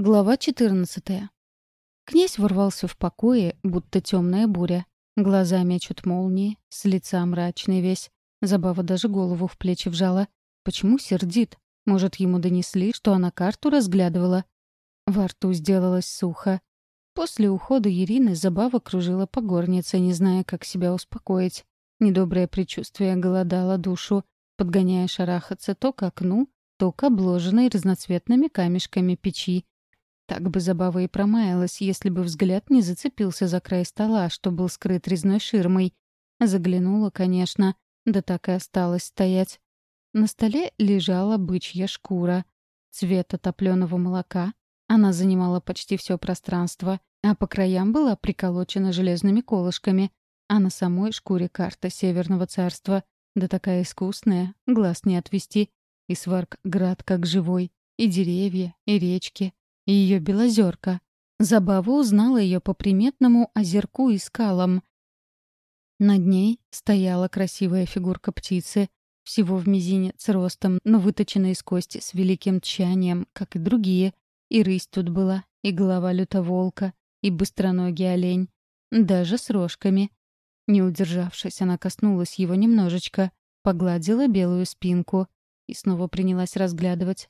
Глава 14. Князь ворвался в покое, будто темная буря. Глаза мечут молнии, с лица мрачный весь. Забава даже голову в плечи вжала. Почему сердит? Может, ему донесли, что она карту разглядывала? Во рту сделалось сухо. После ухода Ирины Забава кружила по горнице, не зная, как себя успокоить. Недоброе предчувствие голодало душу, подгоняя шарахаться то к окну, то к обложенной разноцветными камешками печи, так бы забава и промаялась, если бы взгляд не зацепился за край стола, что был скрыт резной ширмой. Заглянула, конечно, да так и осталась стоять. На столе лежала бычья шкура. Цвета топленого молока. Она занимала почти все пространство, а по краям была приколочена железными колышками, а на самой шкуре карта Северного царства. Да такая искусная, глаз не отвести. И сварк град как живой, и деревья, и речки, ее белозерка. Забава узнала ее по приметному озерку и скалам. Над ней стояла красивая фигурка птицы, всего в мизинец ростом, но выточенная из кости с великим тщанием, как и другие. И рысь тут была, и голова лютоволка, и быстроногий олень, даже с рожками. Не удержавшись, она коснулась его немножечко, погладила белую спинку и снова принялась разглядывать.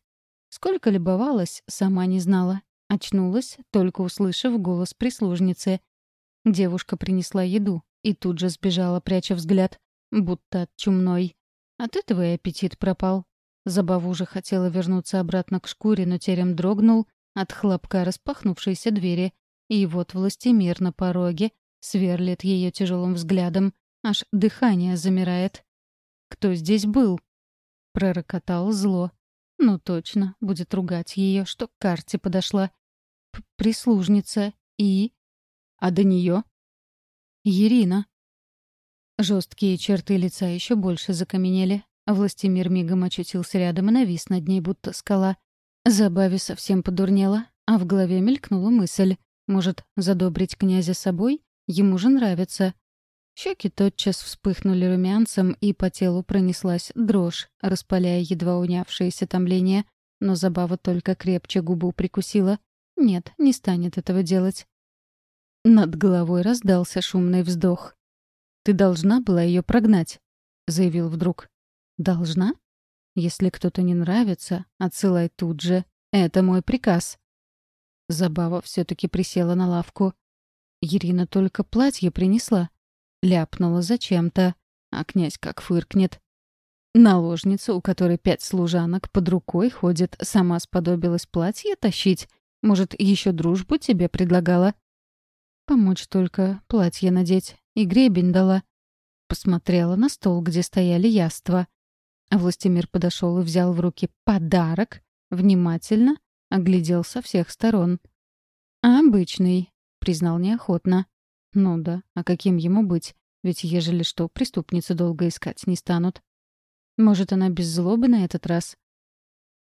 Сколько любовалась, сама не знала. Очнулась, только услышав голос прислужницы. Девушка принесла еду и тут же сбежала, пряча взгляд, будто от чумной. От этого и аппетит пропал. Забаву уже хотела вернуться обратно к шкуре, но терем дрогнул от хлопка распахнувшейся двери. И вот властемир на пороге сверлит ее тяжелым взглядом, аж дыхание замирает. «Кто здесь был?» — пророкотал зло. Ну точно, будет ругать ее, что к карте подошла. П Прислужница и... А до нее? Ирина. Жесткие черты лица еще больше закаменели. Властимир мигом очутился рядом и навис над ней, будто скала. Забаве совсем подурнела, а в голове мелькнула мысль. Может, задобрить князя собой? Ему же нравится. Щеки тотчас вспыхнули румянцем, и по телу пронеслась дрожь, распаляя едва унявшееся томление. Но забава только крепче губу прикусила. Нет, не станет этого делать. Над головой раздался шумный вздох. «Ты должна была ее прогнать», — заявил вдруг. «Должна? Если кто-то не нравится, отсылай тут же. Это мой приказ». Забава все таки присела на лавку. Ирина только платье принесла. Ляпнула зачем-то, а князь как фыркнет. Наложница, у которой пять служанок под рукой ходит, сама сподобилась платье тащить. Может, еще дружбу тебе предлагала? Помочь только платье надеть. И гребень дала. Посмотрела на стол, где стояли яства. А Властимир подошел и взял в руки подарок, внимательно оглядел со всех сторон. «Обычный», — признал неохотно. Ну да, а каким ему быть? Ведь ежели что, преступницу долго искать не станут. Может, она без злобы на этот раз?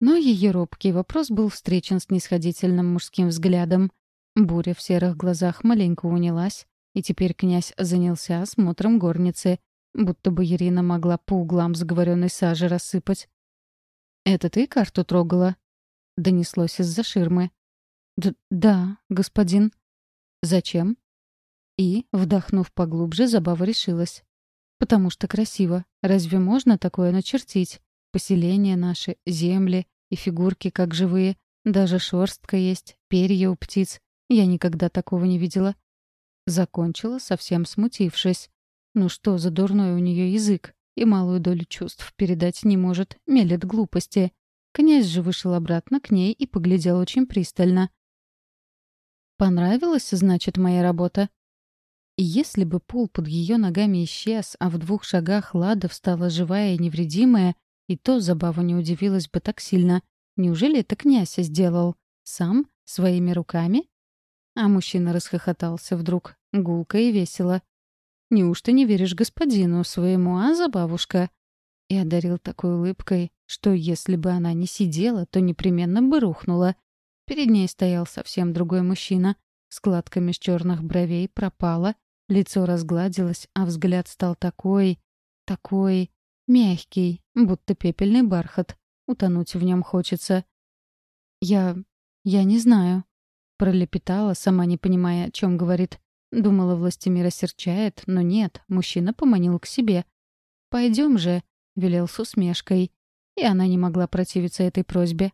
Но ее робкий вопрос был встречен с нисходительным мужским взглядом. Буря в серых глазах маленько унялась, и теперь князь занялся осмотром горницы, будто бы Ирина могла по углам заговоренной сажи рассыпать. «Это ты карту трогала?» — донеслось из-за ширмы. «Да, господин». «Зачем?» И, вдохнув поглубже, Забава решилась. «Потому что красиво. Разве можно такое начертить? Поселения наши, земли и фигурки как живые. Даже шерстка есть, перья у птиц. Я никогда такого не видела». Закончила, совсем смутившись. Ну что за дурной у нее язык? И малую долю чувств передать не может, мелет глупости. Князь же вышел обратно к ней и поглядел очень пристально. «Понравилась, значит, моя работа?» И если бы пол под ее ногами исчез, а в двух шагах Лада встала живая и невредимая, и то забава не удивилась бы так сильно. Неужели это князь сделал? Сам? Своими руками? А мужчина расхохотался вдруг, гулко и весело. «Неужто не веришь господину своему, а, забавушка?» И одарил такой улыбкой, что если бы она не сидела, то непременно бы рухнула. Перед ней стоял совсем другой мужчина. Складка меж черных бровей пропала, Лицо разгладилось, а взгляд стал такой, такой мягкий, будто пепельный бархат. Утонуть в нем хочется. Я... «Я не знаю». Пролепетала, сама не понимая, о чем говорит. Думала, властемир осерчает, но нет, мужчина поманил к себе. «Пойдем же», — велел с усмешкой. И она не могла противиться этой просьбе.